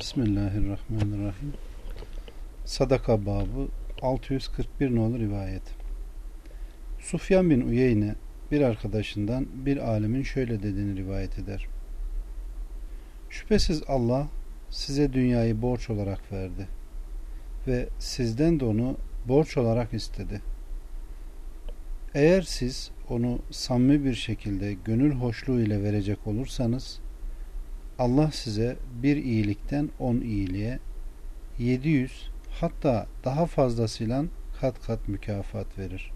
Bismillahirrahmanirrahim. Sadaka babı 641 nolu rivayet. Sufyan bin Uyeyne bir arkadaşından bir alimin şöyle dediğini rivayet eder. Şüphesiz Allah size dünyayı borç olarak verdi ve sizden de onu borç olarak istedi. Eğer siz onu samimi bir şekilde gönül hoşluğu ile verecek olursanız Allah size bir iyilikten on iyiliğe 700 hatta daha fazlasıyla kat kat mükafat verir.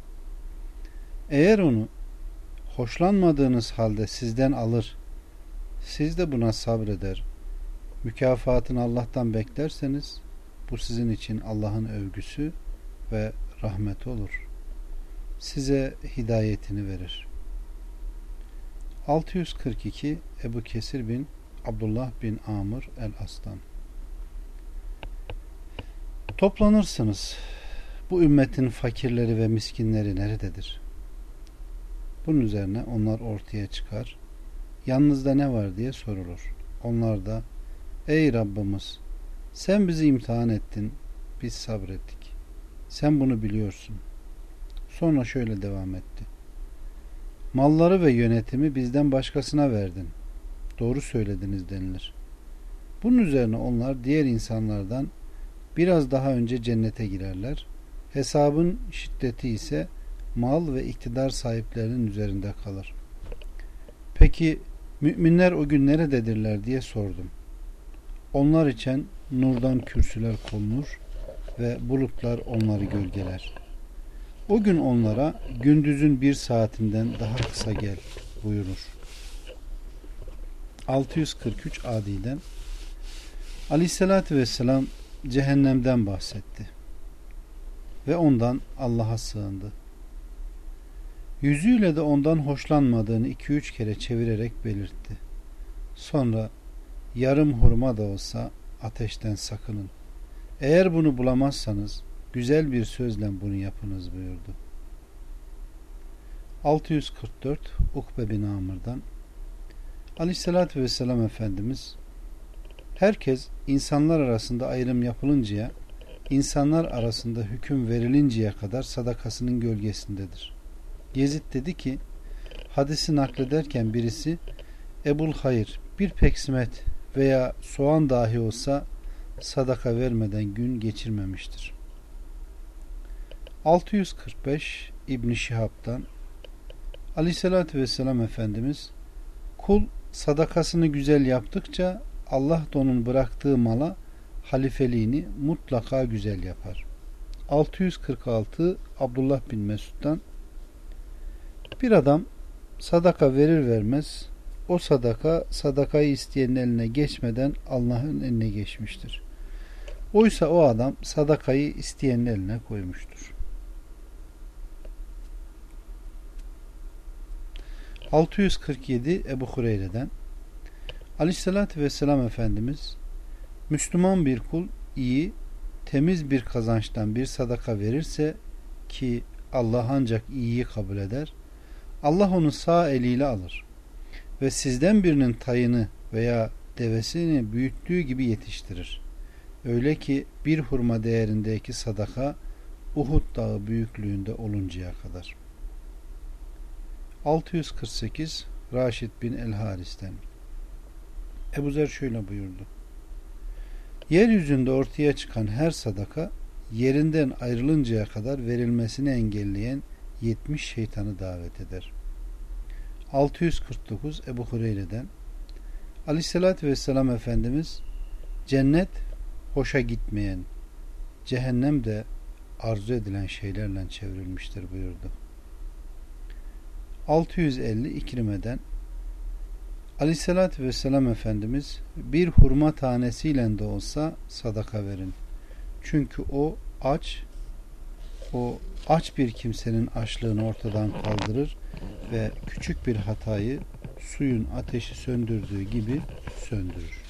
Eğer onu hoşlanmadığınız halde sizden alır, siz de buna sabreder, mükafatını Allah'tan beklerseniz bu sizin için Allah'ın övgüsü ve rahmeti olur. Size hidayetini verir. 642 Ebu Kesir bin Abdullah bin Amr el-Aslan Toplanırsınız. Bu ümmetin fakirleri ve miskinleri nerededir? Bunun üzerine onlar ortaya çıkar. Yanınızda ne var diye sorulur. Onlar da Ey Rabbimiz sen bizi imtihan ettin. Biz sabrettik. Sen bunu biliyorsun. Sonra şöyle devam etti. Malları ve yönetimi bizden başkasına verdin doğru söylediniz denilir. Bunun üzerine onlar diğer insanlardan biraz daha önce cennete girerler. Hesabın şiddeti ise mal ve iktidar sahiplerinin üzerinde kalır. Peki müminler o gün nerededirler diye sordum. Onlar için nurdan kürsüler konulur ve bulutlar onları gölgeler. O gün onlara gündüzün bir saatinden daha kısa gel buyurur. 643 Adi'den Aleyhisselatü Vesselam cehennemden bahsetti. Ve ondan Allah'a sığındı. Yüzüyle de ondan hoşlanmadığını iki üç kere çevirerek belirtti. Sonra yarım hurma da olsa ateşten sakının. Eğer bunu bulamazsanız güzel bir sözle bunu yapınız buyurdu. 644 Ukbe bin Amr'dan Aleyhissalatü vesselam Efendimiz herkes insanlar arasında ayrım yapılıncaya insanlar arasında hüküm verilinceye kadar sadakasının gölgesindedir. Yezid dedi ki hadisi naklederken birisi Ebul Hayır bir peksimet veya soğan dahi olsa sadaka vermeden gün geçirmemiştir. 645 İbn Şihab'dan Aleyhissalatü vesselam Efendimiz kul sadakasını güzel yaptıkça Allah da onun bıraktığı mala halifeliğini mutlaka güzel yapar. 646 Abdullah bin Mesud'dan bir adam sadaka verir vermez o sadaka sadakayı isteyenin eline geçmeden Allah'ın eline geçmiştir. Oysa o adam sadakayı isteyenin eline koymuştur. 647 Ebu Hureyre'den Aleyhisselatü Vesselam Efendimiz Müslüman bir kul iyi, temiz bir kazançtan bir sadaka verirse ki Allah ancak iyiyi kabul eder. Allah onu sağ eliyle alır ve sizden birinin tayını veya devesini büyüttüğü gibi yetiştirir. Öyle ki bir hurma değerindeki sadaka Uhud dağı büyüklüğünde oluncaya kadar. 648 Raşid bin El Haris'ten Ebu Zer şöyle buyurdu. Yeryüzünde ortaya çıkan her sadaka yerinden ayrılıncaya kadar verilmesini engelleyen 70 şeytanı davet eder. 649 Ebu Hureyre'den Aleyhisselatü Vesselam Efendimiz cennet hoşa gitmeyen cehennem de arzu edilen şeylerle çevrilmiştir buyurdu. 650 İkrime'den Aleyhissalatü Vesselam Efendimiz bir hurma tanesiyle de olsa sadaka verin. Çünkü o aç o aç bir kimsenin açlığını ortadan kaldırır ve küçük bir hatayı suyun ateşi söndürdüğü gibi söndürür.